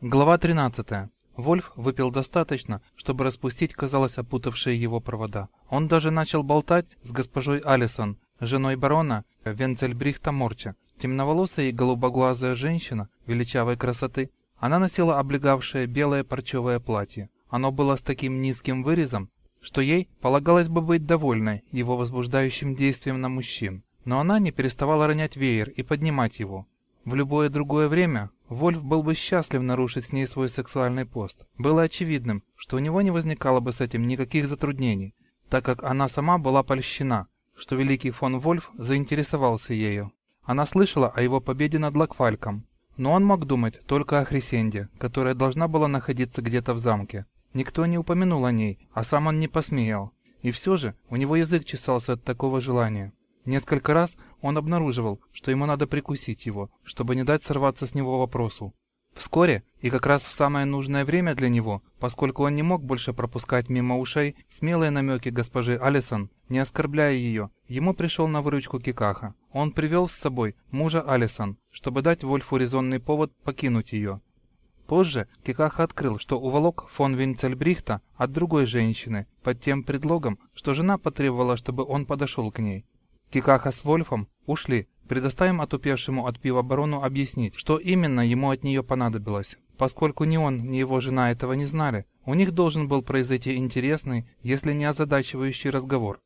Глава 13. Вольф выпил достаточно, чтобы распустить, казалось, опутавшие его провода. Он даже начал болтать с госпожой Алисон, женой барона Венцельбрихта Морча. Темноволосая и голубоглазая женщина величавой красоты. Она носила облегавшее белое парчевое платье. Оно было с таким низким вырезом, что ей полагалось бы быть довольной его возбуждающим действием на мужчин. Но она не переставала ронять веер и поднимать его. В любое другое время Вольф был бы счастлив нарушить с ней свой сексуальный пост. Было очевидным, что у него не возникало бы с этим никаких затруднений, так как она сама была польщена, что великий фон Вольф заинтересовался ею. Она слышала о его победе над Лакфальком, но он мог думать только о Хрисенде, которая должна была находиться где-то в замке. Никто не упомянул о ней, а сам он не посмеял. И все же у него язык чесался от такого желания. Несколько раз он обнаруживал, что ему надо прикусить его, чтобы не дать сорваться с него вопросу. Вскоре, и как раз в самое нужное время для него, поскольку он не мог больше пропускать мимо ушей смелые намеки госпожи Алисон, не оскорбляя ее, ему пришел на выручку Кикаха. Он привел с собой мужа Алисон, чтобы дать Вольфу резонный повод покинуть ее. Позже Кикаха открыл, что уволок фон Винцельбрихта от другой женщины, под тем предлогом, что жена потребовала, чтобы он подошел к ней. Кикаха с Вольфом ушли. Предоставим отупевшему от пива барону объяснить, что именно ему от нее понадобилось. Поскольку ни он, ни его жена этого не знали, у них должен был произойти интересный, если не озадачивающий разговор.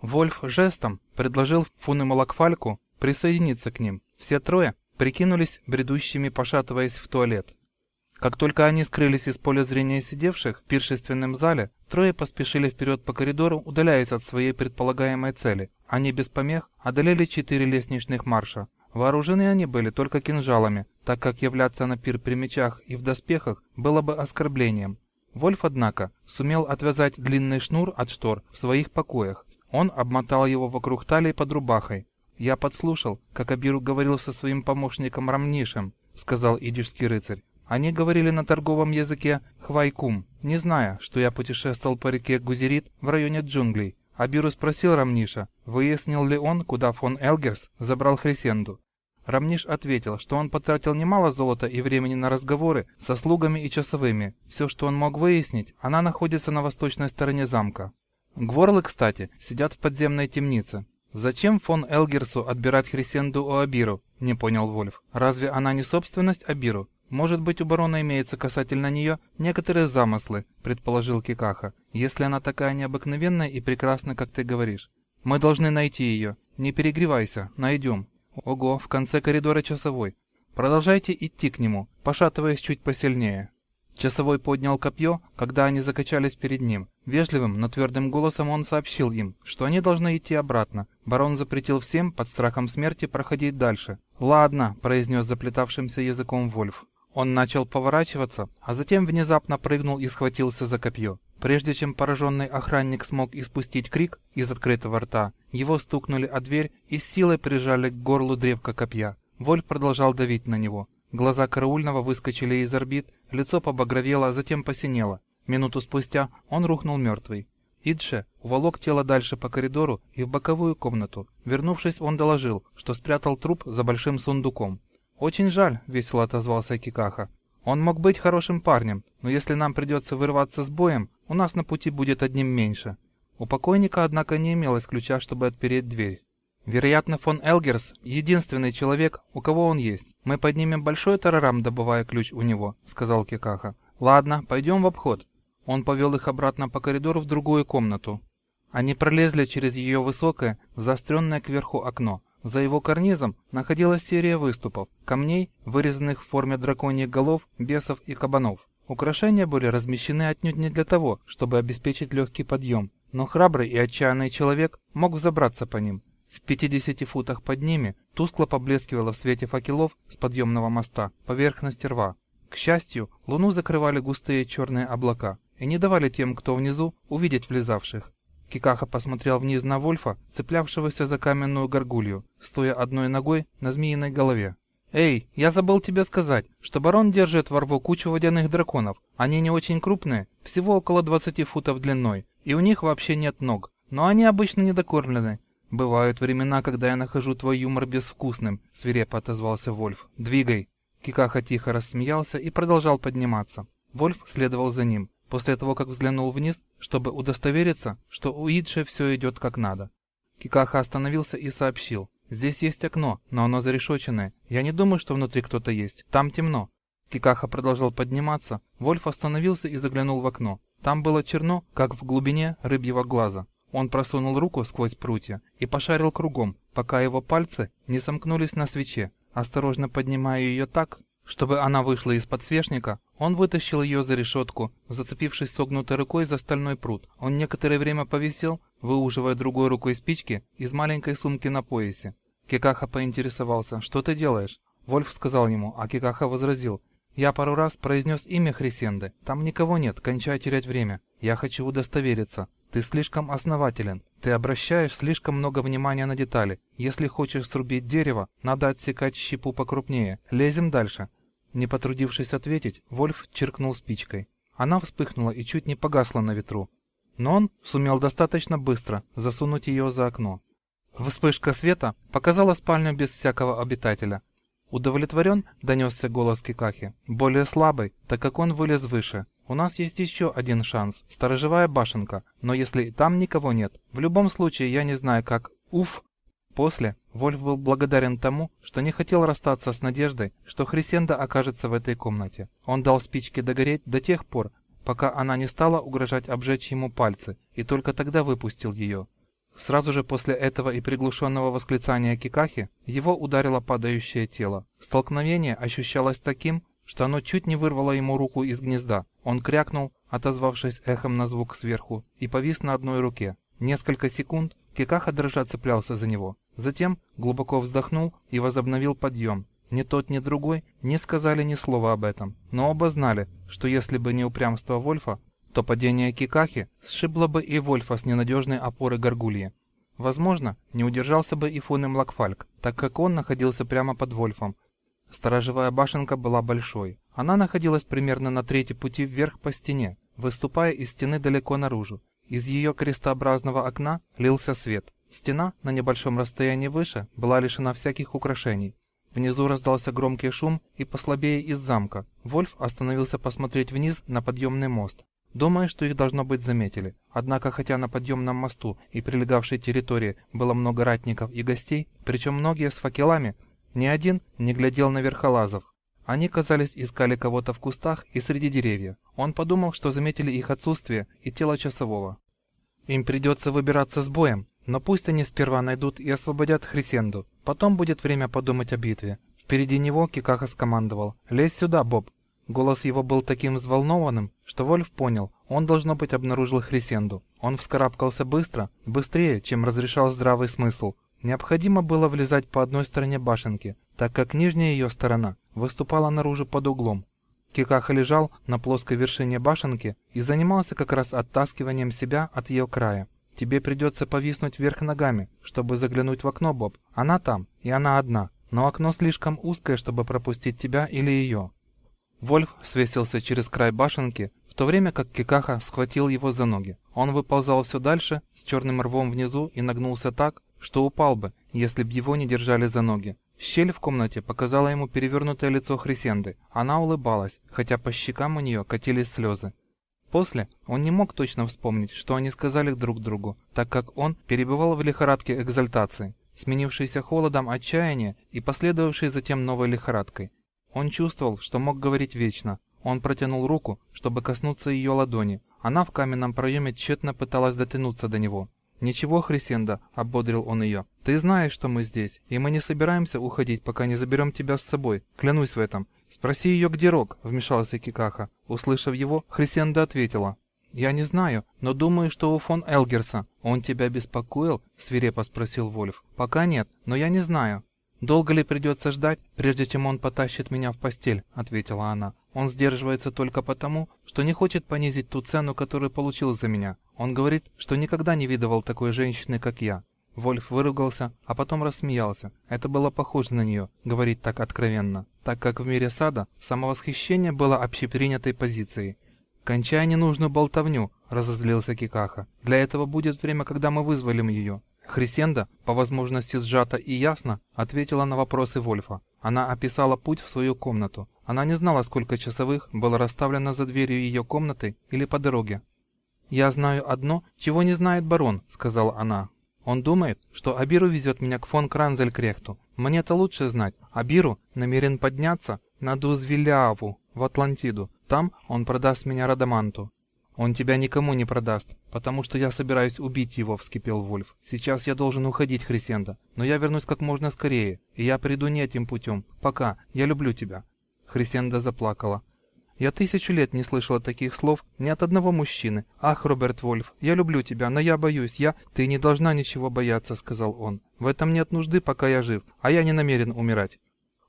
Вольф жестом предложил Фуны Малакфальку присоединиться к ним. Все трое прикинулись бредущими, пошатываясь в туалет. Как только они скрылись из поля зрения сидевших в пиршественном зале, трое поспешили вперед по коридору, удаляясь от своей предполагаемой цели. Они без помех одолели четыре лестничных марша. Вооружены они были только кинжалами, так как являться на пир при мечах и в доспехах было бы оскорблением. Вольф, однако, сумел отвязать длинный шнур от штор в своих покоях. Он обмотал его вокруг талии под рубахой. «Я подслушал, как Абиру говорил со своим помощником Рамнишем», — сказал идишский рыцарь. Они говорили на торговом языке хвайкум, не зная, что я путешествовал по реке Гузерит в районе джунглей. Абиру спросил Рамниша, выяснил ли он, куда фон Элгерс забрал Хрисенду. Рамниш ответил, что он потратил немало золота и времени на разговоры со слугами и часовыми. Все, что он мог выяснить, она находится на восточной стороне замка. Гворлы, кстати, сидят в подземной темнице. Зачем фон Элгерсу отбирать Хрисенду у Абиру? Не понял Вольф. Разве она не собственность Абиру? «Может быть, у барона имеется касательно нее некоторые замыслы», — предположил Кикаха, «если она такая необыкновенная и прекрасна, как ты говоришь. Мы должны найти ее. Не перегревайся, найдем. Ого, в конце коридора часовой. Продолжайте идти к нему, пошатываясь чуть посильнее». Часовой поднял копье, когда они закачались перед ним. Вежливым, но твердым голосом он сообщил им, что они должны идти обратно. Барон запретил всем под страхом смерти проходить дальше. «Ладно», — произнес заплетавшимся языком Вольф. Он начал поворачиваться, а затем внезапно прыгнул и схватился за копье. Прежде чем пораженный охранник смог испустить крик из открытого рта, его стукнули о дверь и с силой прижали к горлу древка копья. Вольф продолжал давить на него. Глаза караульного выскочили из орбит, лицо побагровело, а затем посинело. Минуту спустя он рухнул мертвый. Идше уволок тело дальше по коридору и в боковую комнату. Вернувшись, он доложил, что спрятал труп за большим сундуком. «Очень жаль», — весело отозвался Кикаха. «Он мог быть хорошим парнем, но если нам придется вырваться с боем, у нас на пути будет одним меньше». У покойника, однако, не имелось ключа, чтобы отпереть дверь. Вероятно, фон Элгерс — единственный человек, у кого он есть. Мы поднимем большой тарарам, добывая ключ у него», — сказал Кикаха. «Ладно, пойдем в обход». Он повел их обратно по коридору в другую комнату. Они пролезли через ее высокое, заостренное кверху окно. За его карнизом находилась серия выступов, камней, вырезанных в форме драконьих голов, бесов и кабанов. Украшения были размещены отнюдь не для того, чтобы обеспечить легкий подъем, но храбрый и отчаянный человек мог взобраться по ним. В 50 футах под ними тускло поблескивало в свете факелов с подъемного моста поверхность рва. К счастью, луну закрывали густые черные облака и не давали тем, кто внизу, увидеть влезавших. Кикаха посмотрел вниз на Вольфа, цеплявшегося за каменную горгулью, стоя одной ногой на змеиной голове. «Эй, я забыл тебе сказать, что барон держит во рву кучу водяных драконов. Они не очень крупные, всего около 20 футов длиной, и у них вообще нет ног, но они обычно недокормлены. Бывают времена, когда я нахожу твой юмор безвкусным», — свирепо отозвался Вольф. «Двигай». Кикаха тихо рассмеялся и продолжал подниматься. Вольф следовал за ним, после того, как взглянул вниз, чтобы удостовериться, что у Идши все идет как надо. Кикаха остановился и сообщил. «Здесь есть окно, но оно зарешоченное. Я не думаю, что внутри кто-то есть. Там темно». Кикаха продолжал подниматься. Вольф остановился и заглянул в окно. Там было черно, как в глубине рыбьего глаза. Он просунул руку сквозь прутья и пошарил кругом, пока его пальцы не сомкнулись на свече. Осторожно поднимая ее так, чтобы она вышла из подсвечника, он вытащил ее за решетку, зацепившись согнутой рукой за стальной пруд. Он некоторое время повисел, выуживая другой рукой спички из маленькой сумки на поясе. Кикаха поинтересовался, что ты делаешь? Вольф сказал ему, а Кикаха возразил, я пару раз произнес имя Хрисенды. Там никого нет, кончай терять время. Я хочу удостовериться. Ты слишком основателен. Ты обращаешь слишком много внимания на детали. Если хочешь срубить дерево, надо отсекать щепу покрупнее. Лезем дальше. Не потрудившись ответить, Вольф черкнул спичкой. Она вспыхнула и чуть не погасла на ветру. Но он сумел достаточно быстро засунуть ее за окно. Вспышка света показала спальню без всякого обитателя. «Удовлетворен?» — донесся голос Кикахи. «Более слабый, так как он вылез выше. У нас есть еще один шанс — сторожевая башенка, но если там никого нет, в любом случае я не знаю, как... Уф!» После Вольф был благодарен тому, что не хотел расстаться с надеждой, что Хрисенда окажется в этой комнате. Он дал спичке догореть до тех пор, пока она не стала угрожать обжечь ему пальцы, и только тогда выпустил ее. Сразу же после этого и приглушенного восклицания Кикахи его ударило падающее тело. Столкновение ощущалось таким, что оно чуть не вырвало ему руку из гнезда. Он крякнул, отозвавшись эхом на звук сверху, и повис на одной руке. Несколько секунд Кикаха дрожа цеплялся за него. Затем глубоко вздохнул и возобновил подъем. Ни тот, ни другой не сказали ни слова об этом, но оба знали, что если бы не упрямство Вольфа, то падение Кикахи сшибло бы и Вольфа с ненадежной опоры горгульи. Возможно, не удержался бы и Фун Млакфальк, так как он находился прямо под Вольфом. Сторожевая башенка была большой. Она находилась примерно на трети пути вверх по стене, выступая из стены далеко наружу. Из ее крестообразного окна лился свет. Стена на небольшом расстоянии выше была лишена всяких украшений. Внизу раздался громкий шум и послабее из замка. Вольф остановился посмотреть вниз на подъемный мост думая, что их должно быть заметили. Однако, хотя на подъемном мосту и прилегавшей территории было много ратников и гостей, причем многие с факелами, ни один не глядел на верхолазов. Они, казались, искали кого-то в кустах и среди деревьев. Он подумал, что заметили их отсутствие и тело часового. Им придется выбираться с боем, но пусть они сперва найдут и освободят Хрисенду. Потом будет время подумать о битве. Впереди него Кикаха скомандовал. «Лезь сюда, Боб!» Голос его был таким взволнованным, что Вольф понял, он, должно быть, обнаружил Хрисенду. Он вскарабкался быстро, быстрее, чем разрешал здравый смысл. Необходимо было влезать по одной стороне башенки, так как нижняя ее сторона выступала наружу под углом. Кикаха лежал на плоской вершине башенки и занимался как раз оттаскиванием себя от ее края. Тебе придется повиснуть вверх ногами, чтобы заглянуть в окно, Боб. Она там, и она одна. Но окно слишком узкое, чтобы пропустить тебя или ее. Вольф свесился через край башенки, в то время как Кикаха схватил его за ноги. Он выползал все дальше, с черным рвом внизу и нагнулся так, что упал бы, если б его не держали за ноги. Щель в комнате показала ему перевернутое лицо Хрисенды. Она улыбалась, хотя по щекам у нее катились слезы. После он не мог точно вспомнить, что они сказали друг другу, так как он перебывал в лихорадке экзальтации, сменившейся холодом отчаяния и последовавшей затем новой лихорадкой. Он чувствовал, что мог говорить вечно. Он протянул руку, чтобы коснуться ее ладони. Она в каменном проеме тщетно пыталась дотянуться до него. «Ничего, Хрисенда», — ободрил он ее. «Ты знаешь, что мы здесь, и мы не собираемся уходить, пока не заберем тебя с собой. Клянусь в этом». «Спроси ее, где Рок», — вмешался Кикаха. Услышав его, Хрисенда ответила. «Я не знаю, но думаю, что у фон Элгерса. Он тебя беспокоил?» — свирепо спросил Вольф. «Пока нет, но я не знаю. «Долго ли придется ждать, прежде чем он потащит меня в постель?» — ответила она. «Он сдерживается только потому, что не хочет понизить ту цену, которую получил за меня. Он говорит, что никогда не видывал такой женщины, как я». Вольф выругался, а потом рассмеялся. Это было похоже на нее, говорить так откровенно, так как в мире сада самовосхищение было общепринятой позицией. «Кончай ненужную болтовню», — разозлился Кикаха. «Для этого будет время, когда мы вызволим ее. Хрисенда, по возможности сжато и ясно, ответила на вопросы Вольфа. Она описала путь в свою комнату. Она не знала, сколько часовых было расставлено за дверью ее комнаты или по дороге. «Я знаю одно, чего не знает барон», — сказала она. «Он думает, что Абиру везет меня к фон Кранзелькрехту. мне это лучше знать. Абиру намерен подняться на Дузвиляву в Атлантиду. Там он продаст меня Радаманту. «Он тебя никому не продаст, потому что я собираюсь убить его», — вскипел Вольф. «Сейчас я должен уходить, Хрисенда, но я вернусь как можно скорее, и я приду не этим путем. Пока, я люблю тебя». Хрисенда заплакала. «Я тысячу лет не слышала таких слов ни от одного мужчины. Ах, Роберт Вольф, я люблю тебя, но я боюсь, я...» «Ты не должна ничего бояться», — сказал он. «В этом нет нужды, пока я жив, а я не намерен умирать».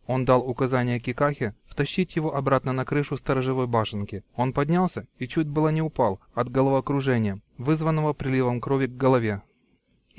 Он дал указание Кикахе втащить его обратно на крышу сторожевой башенки. Он поднялся и чуть было не упал от головокружения, вызванного приливом крови к голове.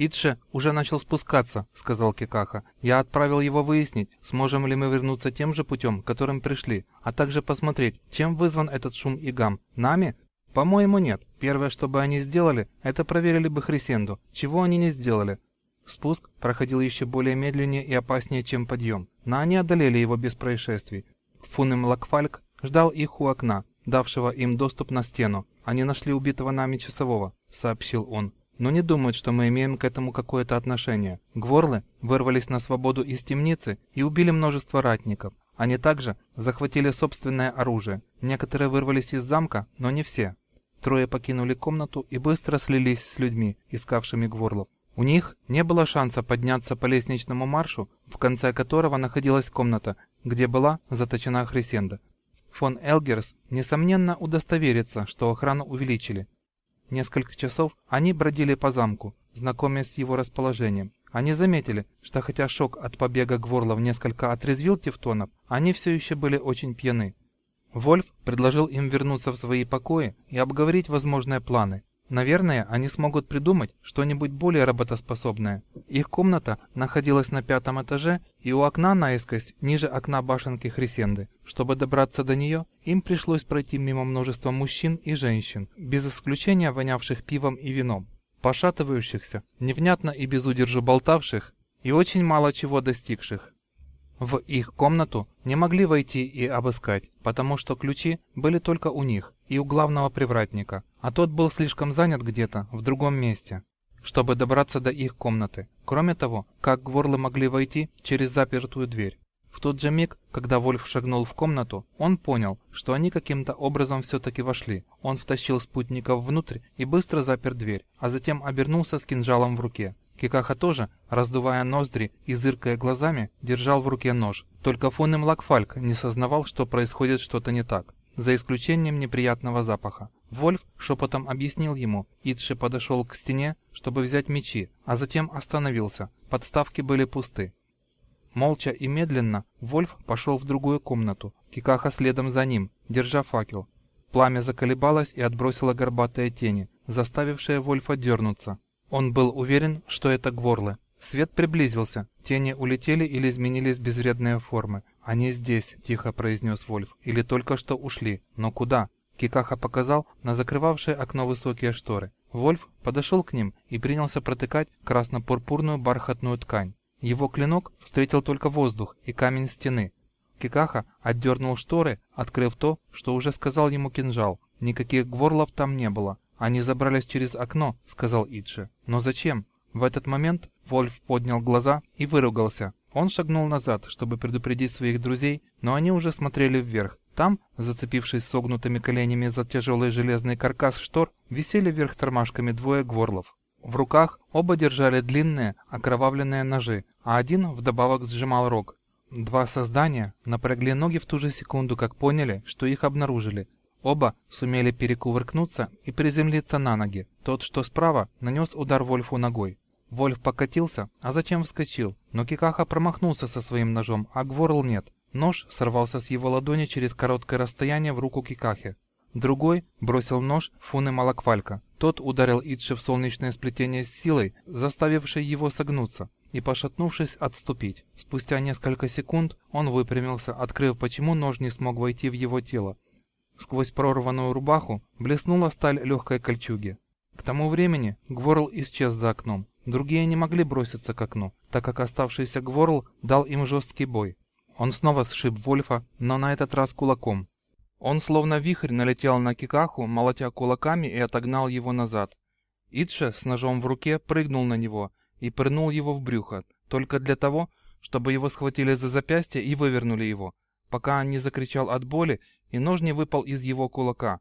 «Итше уже начал спускаться», — сказал Кикаха. «Я отправил его выяснить, сможем ли мы вернуться тем же путем, которым пришли, а также посмотреть, чем вызван этот шум и гам. Нами? По-моему, нет. Первое, что бы они сделали, это проверили бы Хрисенду. Чего они не сделали? Спуск проходил еще более медленнее и опаснее, чем подъем, но они одолели его без происшествий. Фунем Лакфальк ждал их у окна, давшего им доступ на стену. «Они нашли убитого нами часового», — сообщил он. «Но не думают, что мы имеем к этому какое-то отношение. Гворлы вырвались на свободу из темницы и убили множество ратников. Они также захватили собственное оружие. Некоторые вырвались из замка, но не все. Трое покинули комнату и быстро слились с людьми, искавшими Гворлов. У них не было шанса подняться по лестничному маршу, в конце которого находилась комната, где была заточена Хрисенда. Фон Элгерс, несомненно, удостоверится, что охрану увеличили. Несколько часов они бродили по замку, знакомясь с его расположением. Они заметили, что хотя шок от побега Гворлов несколько отрезвил тевтонов, они все еще были очень пьяны. Вольф предложил им вернуться в свои покои и обговорить возможные планы. Наверное, они смогут придумать что-нибудь более работоспособное. Их комната находилась на пятом этаже и у окна наискось ниже окна башенки Хрисенды. Чтобы добраться до нее, им пришлось пройти мимо множества мужчин и женщин, без исключения вонявших пивом и вином, пошатывающихся, невнятно и без удержу болтавших и очень мало чего достигших. В их комнату не могли войти и обыскать, потому что ключи были только у них и у главного привратника, а тот был слишком занят где-то в другом месте, чтобы добраться до их комнаты. Кроме того, как гворлы могли войти через запертую дверь? В тот же миг, когда Вольф шагнул в комнату, он понял, что они каким-то образом все-таки вошли. Он втащил спутников внутрь и быстро запер дверь, а затем обернулся с кинжалом в руке. Кикаха тоже, раздувая ноздри и зыркая глазами, держал в руке нож. Только фон им Лакфальк не сознавал, что происходит что-то не так, за исключением неприятного запаха. Вольф шепотом объяснил ему. Итше подошел к стене, чтобы взять мечи, а затем остановился. Подставки были пусты. Молча и медленно Вольф пошел в другую комнату, Кикаха следом за ним, держа факел. Пламя заколебалось и отбросило горбатые тени, заставившие Вольфа дернуться. Он был уверен, что это гворлы. Свет приблизился, тени улетели или изменились безвредные формы. «Они здесь», — тихо произнес Вольф, — «или только что ушли. Но куда?» Кикаха показал на закрывавшее окно высокие шторы. Вольф подошел к ним и принялся протыкать красно-пурпурную бархатную ткань. Его клинок встретил только воздух и камень стены. Кикаха отдернул шторы, открыв то, что уже сказал ему кинжал. Никаких гворлов там не было. «Они забрались через окно», — сказал Идши. «Но зачем?» В этот момент Вольф поднял глаза и выругался. Он шагнул назад, чтобы предупредить своих друзей, но они уже смотрели вверх. Там, зацепившись согнутыми коленями за тяжелый железный каркас штор, висели вверх тормашками двое гворлов. В руках оба держали длинные, окровавленные ножи, а один вдобавок сжимал рог. Два создания напрягли ноги в ту же секунду, как поняли, что их обнаружили, Оба сумели перекувыркнуться и приземлиться на ноги. Тот, что справа, нанес удар Вольфу ногой. Вольф покатился, а затем вскочил, но Кикаха промахнулся со своим ножом, а Гворл нет. Нож сорвался с его ладони через короткое расстояние в руку Кикахи. Другой бросил нож фуны Малаквалька. Тот ударил Итши в солнечное сплетение с силой, заставившей его согнуться и, пошатнувшись, отступить. Спустя несколько секунд он выпрямился, открыв, почему нож не смог войти в его тело. Сквозь прорванную рубаху блеснула сталь легкой кольчуги. К тому времени Гворл исчез за окном. Другие не могли броситься к окну, так как оставшийся Гворл дал им жесткий бой. Он снова сшиб Вольфа, но на этот раз кулаком. Он словно вихрь налетел на Кикаху, молотя кулаками и отогнал его назад. Итше с ножом в руке прыгнул на него и пырнул его в брюхо, только для того, чтобы его схватили за запястье и вывернули его, пока он не закричал от боли и нож не выпал из его кулака.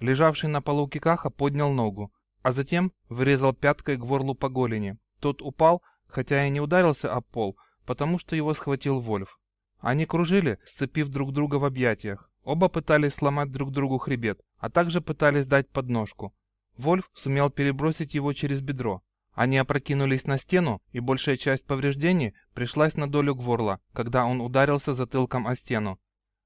Лежавший на полу Кикаха поднял ногу, а затем врезал пяткой к горлу по голени. Тот упал, хотя и не ударился об пол, потому что его схватил Вольф. Они кружили, сцепив друг друга в объятиях. Оба пытались сломать друг другу хребет, а также пытались дать подножку. Вольф сумел перебросить его через бедро. Они опрокинулись на стену, и большая часть повреждений пришлась на долю Гворла, когда он ударился затылком о стену.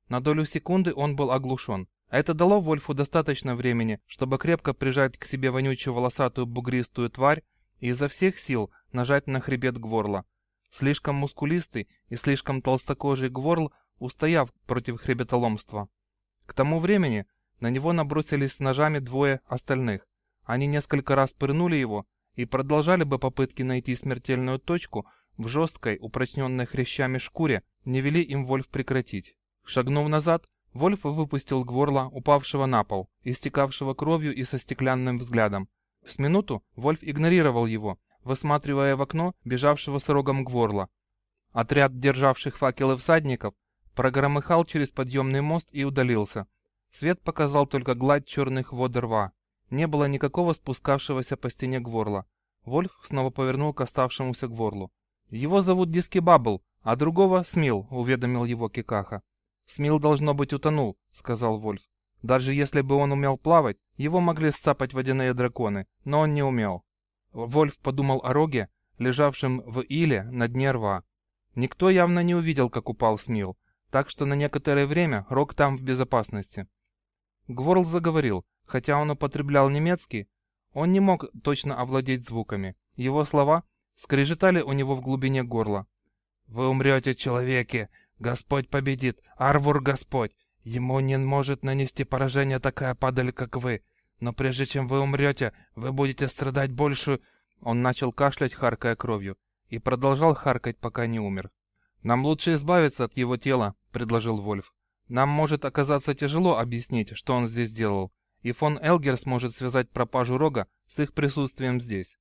На долю секунды он был оглушен. Это дало Вольфу достаточно времени, чтобы крепко прижать к себе вонючую волосатую бугристую тварь и изо всех сил нажать на хребет Гворла. Слишком мускулистый и слишком толстокожий Гворл, устояв против хребетоломства. К тому времени на него набросились с ножами двое остальных. Они несколько раз пырнули его и продолжали бы попытки найти смертельную точку в жесткой, упрочненной хрящами шкуре, не вели им Вольф прекратить. Шагнув назад, Вольф выпустил Гворла, упавшего на пол, истекавшего кровью и со стеклянным взглядом. С минуту Вольф игнорировал его, высматривая в окно бежавшего с рогом Гворла. Отряд державших факелы всадников прогромыхал через подъемный мост и удалился. Свет показал только гладь черных вод рва. Не было никакого спускавшегося по стене Гворла. Вольф снова повернул к оставшемуся Гворлу. «Его зовут Диски Бабл, а другого Смил», — уведомил его Кикаха. «Смил, должно быть, утонул», — сказал Вольф. «Даже если бы он умел плавать, его могли сцапать водяные драконы, но он не умел. Вольф подумал о роге, лежавшем в иле на дне рва. Никто явно не увидел, как упал Смил, так что на некоторое время рог там в безопасности. Гворл заговорил, хотя он употреблял немецкий, он не мог точно овладеть звуками. Его слова скрежетали у него в глубине горла. «Вы умрете, человеки! Господь победит! Арвур Господь! Ему не может нанести поражение такая падаль, как вы! Но прежде чем вы умрете, вы будете страдать больше...» Он начал кашлять, харкая кровью, и продолжал харкать, пока не умер. «Нам лучше избавиться от его тела», — предложил Вольф. «Нам может оказаться тяжело объяснить, что он здесь делал, и фон Элгер сможет связать пропажу рога с их присутствием здесь».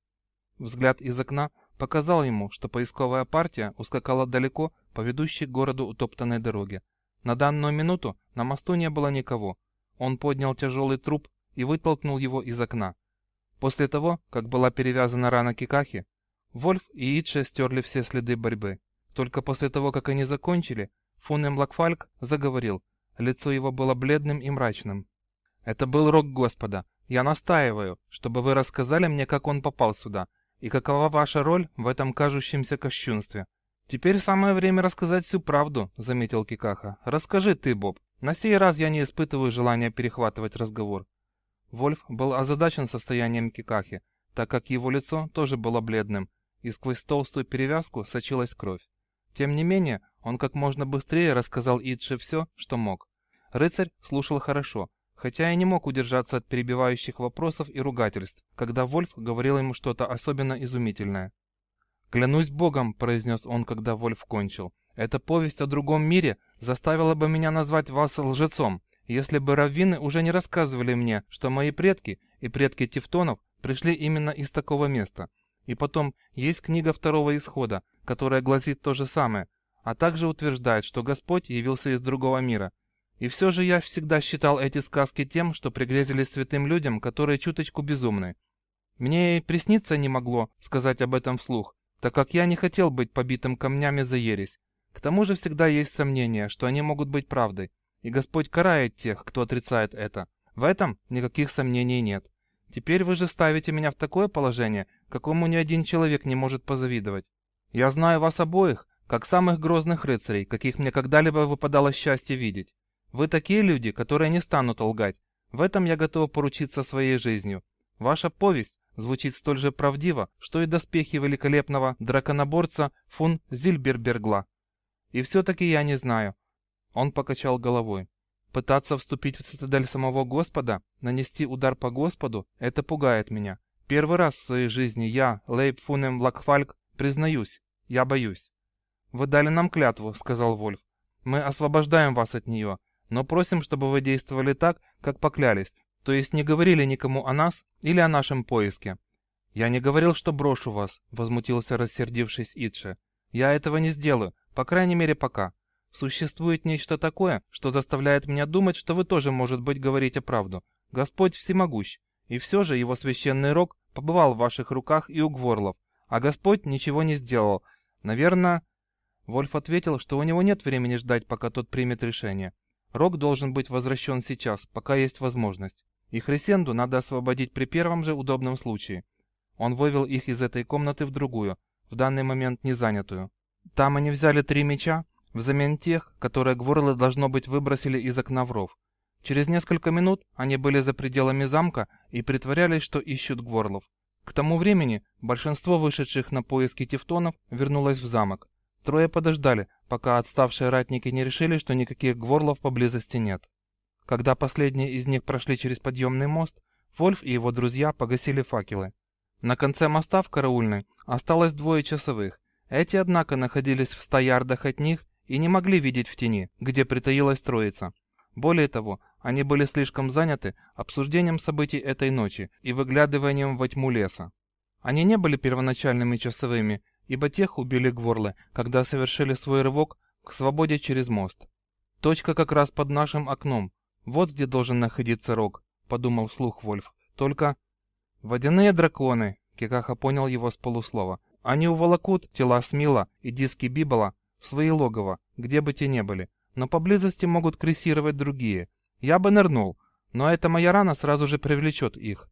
Взгляд из окна показал ему, что поисковая партия ускакала далеко по ведущей к городу утоптанной дороге. На данную минуту на мосту не было никого. Он поднял тяжелый труп и вытолкнул его из окна. После того, как была перевязана рана Кикахи, Вольф и Итше стерли все следы борьбы. Только после того, как они закончили, Фунем Лакфальк заговорил. Лицо его было бледным и мрачным. «Это был рок Господа. Я настаиваю, чтобы вы рассказали мне, как он попал сюда, и какова ваша роль в этом кажущемся кощунстве». «Теперь самое время рассказать всю правду», — заметил Кикаха. «Расскажи ты, Боб. На сей раз я не испытываю желания перехватывать разговор. Вольф был озадачен состоянием Кикахи, так как его лицо тоже было бледным, и сквозь толстую перевязку сочилась кровь. Тем не менее, он как можно быстрее рассказал Идше все, что мог. Рыцарь слушал хорошо, хотя и не мог удержаться от перебивающих вопросов и ругательств, когда Вольф говорил ему что-то особенно изумительное. «Клянусь Богом», — произнес он, когда Вольф кончил, — «эта повесть о другом мире заставила бы меня назвать вас лжецом, если бы раввины уже не рассказывали мне, что мои предки и предки тевтонов пришли именно из такого места. И потом, есть книга второго исхода, которая гласит то же самое, а также утверждает, что Господь явился из другого мира. И все же я всегда считал эти сказки тем, что пригрезились святым людям, которые чуточку безумны. Мне и присниться не могло сказать об этом вслух, так как я не хотел быть побитым камнями за ересь. К тому же всегда есть сомнение, что они могут быть правдой и Господь карает тех, кто отрицает это. В этом никаких сомнений нет. Теперь вы же ставите меня в такое положение, какому ни один человек не может позавидовать. Я знаю вас обоих, как самых грозных рыцарей, каких мне когда-либо выпадало счастье видеть. Вы такие люди, которые не станут лгать. В этом я готов поручиться своей жизнью. Ваша повесть звучит столь же правдиво, что и доспехи великолепного драконоборца фун Зильбербергла. И все-таки я не знаю, он покачал головой. Пытаться вступить в цитадель самого Господа, нанести удар по Господу, это пугает меня. Первый раз в своей жизни я, Лейб Фунем Лакфальк, признаюсь, я боюсь. «Вы дали нам клятву», — сказал Вольф. Мы освобождаем вас от нее, но просим, чтобы вы действовали так, как поклялись, то есть не говорили никому о нас или о нашем поиске. «Я не говорил, что брошу вас», — возмутился рассердившись Итше. «Я этого не сделаю, по крайней мере пока. Существует нечто такое, что заставляет меня думать, что вы тоже, может быть, говорите правду. Господь всемогущ, и все же его священный рог побывал в ваших руках и у Гворлов, а Господь ничего не сделал. Наверное...» Вольф ответил, что у него нет времени ждать, пока тот примет решение. Рог должен быть возвращен сейчас, пока есть возможность. И Хрисенду надо освободить при первом же удобном случае. Он вывел их из этой комнаты в другую, в данный момент не занятую. Там они взяли три меча, взамен тех, которые Гворлы, должно быть, выбросили из окна в ров. Через несколько минут они были за пределами замка и притворялись, что ищут Гворлов. К тому времени большинство вышедших на поиски тевтонов вернулось в замок. Трое подождали, пока отставшие ратники не решили, что никаких Гворлов поблизости нет. Когда последние из них прошли через подъемный мост, Вольф и его друзья погасили факелы. На конце моста в караульной осталось двое часовых. Эти, однако, находились в ста ярдах от них и не могли видеть в тени, где притаилась троица. Более того, они были слишком заняты обсуждением событий этой ночи и выглядыванием во тьму леса. Они не были первоначальными часовыми, ибо тех убили Гворлы, когда совершили свой рывок к свободе через мост. Точка как раз под нашим окном. Вот где должен находиться Рог, подумал вслух Вольф. Только «Водяные драконы», — Кикаха понял его с полуслова. «Они уволокут тела Смила и диски Бибола в свои логово, где бы те ни были, но поблизости могут крейсировать другие. Я бы нырнул, но эта моя рана сразу же привлечет их».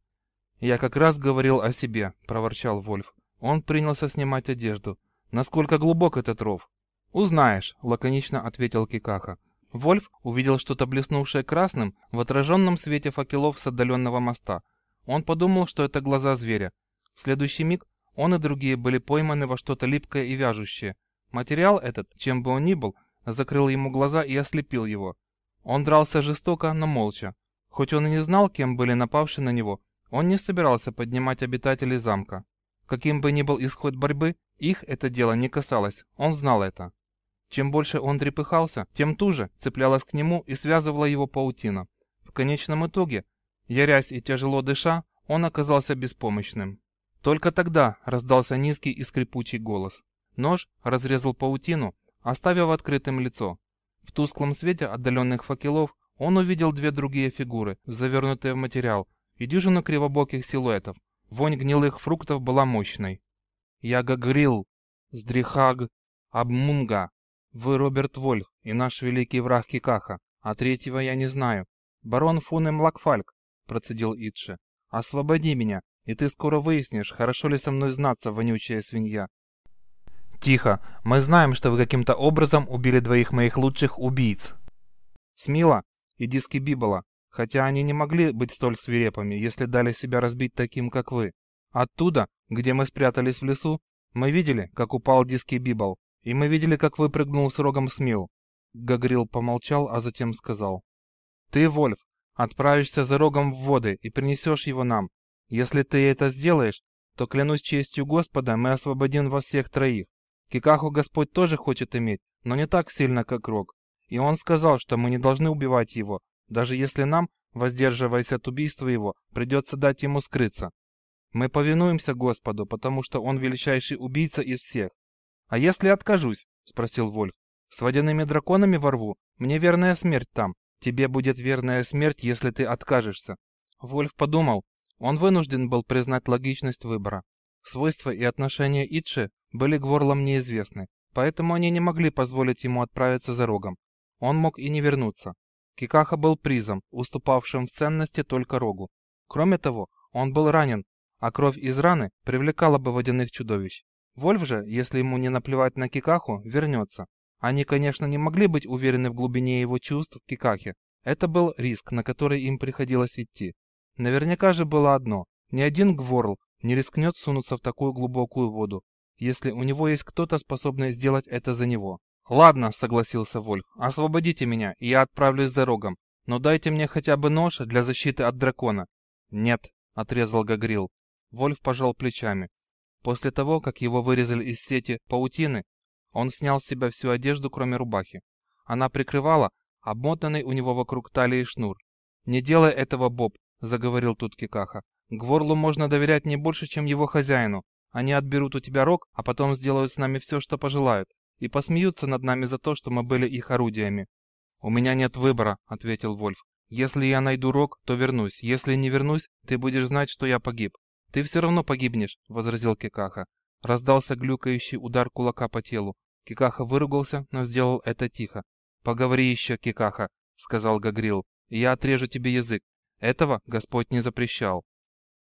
«Я как раз говорил о себе», — проворчал Вольф. Он принялся снимать одежду. «Насколько глубок этот ров?» «Узнаешь», — лаконично ответил Кикаха. Вольф увидел что-то блеснувшее красным в отраженном свете факелов с отдаленного моста. Он подумал, что это глаза зверя. В следующий миг он и другие были пойманы во что-то липкое и вяжущее. Материал этот, чем бы он ни был, закрыл ему глаза и ослепил его. Он дрался жестоко, но молча. Хоть он и не знал, кем были напавшие на него, он не собирался поднимать обитателей замка. Каким бы ни был исход борьбы, их это дело не касалось, он знал это. Чем больше он трепыхался, тем туже цеплялась к нему и связывала его паутина. В конечном итоге Ярясь и тяжело дыша, он оказался беспомощным. Только тогда раздался низкий и скрипучий голос. Нож разрезал паутину, оставив открытым лицо. В тусклом свете отдаленных факелов он увидел две другие фигуры, завернутые в материал, и дюжину кривобоких силуэтов. Вонь гнилых фруктов была мощной. «Я Гагрил, Сдрихаг, Абмунга, вы Роберт Вольф и наш великий враг Кикаха, а третьего я не знаю. Барон Фунем Лакфальк, процедил Итше. «Освободи меня, и ты скоро выяснишь, хорошо ли со мной знаться, вонючая свинья». «Тихо, мы знаем, что вы каким-то образом убили двоих моих лучших убийц». «Смила и диски Бибола, хотя они не могли быть столь свирепыми, если дали себя разбить таким, как вы. Оттуда, где мы спрятались в лесу, мы видели, как упал диски Бибол, и мы видели, как выпрыгнул с рогом Смил». Гагрил помолчал, а затем сказал. «Ты, Вольф, Отправишься за рогом в воды и принесешь его нам. Если ты это сделаешь, то, клянусь честью Господа, мы освободим вас всех троих. Кикаху Господь тоже хочет иметь, но не так сильно, как рог. И он сказал, что мы не должны убивать его, даже если нам, воздерживаясь от убийства его, придется дать ему скрыться. Мы повинуемся Господу, потому что он величайший убийца из всех. А если откажусь? — спросил Вольф. С водяными драконами ворву, мне верная смерть там, Тебе будет верная смерть, если ты откажешься. Вольф подумал. Он вынужден был признать логичность выбора. Свойства и отношения Итши были Гворлам неизвестны, поэтому они не могли позволить ему отправиться за рогом. Он мог и не вернуться. Кикаха был призом, уступавшим в ценности только рогу. Кроме того, он был ранен, а кровь из раны привлекала бы водяных чудовищ. Вольф же, если ему не наплевать на Кикаху, вернется. Они, конечно, не могли быть уверены в глубине его чувств к Кикахе. Это был риск, на который им приходилось идти. Наверняка же было одно. Ни один Гворл не рискнет сунуться в такую глубокую воду, если у него есть кто-то, способный сделать это за него. «Ладно», — согласился Вольф, — «освободите меня, и я отправлюсь за рогом. Но дайте мне хотя бы нож для защиты от дракона». «Нет», — отрезал Гагрил. Вольф пожал плечами. После того, как его вырезали из сети паутины, он снял с себя всю одежду, кроме рубахи. Она прикрывала обмотанный у него вокруг талии шнур. «Не делай этого, Боб», — заговорил тут Кикаха. «Гворлу можно доверять не больше, чем его хозяину. Они отберут у тебя рог, а потом сделают с нами все, что пожелают, и посмеются над нами за то, что мы были их орудиями». «У меня нет выбора», — ответил Вольф. «Если я найду рог, то вернусь. Если не вернусь, ты будешь знать, что я погиб». «Ты все равно погибнешь», — возразил Кикаха. Раздался глюкающий удар кулака по телу. Кикаха выругался, но сделал это тихо. «Поговори еще, Кикаха», — сказал Гагрил, — «я отрежу тебе язык. Этого Господь не запрещал».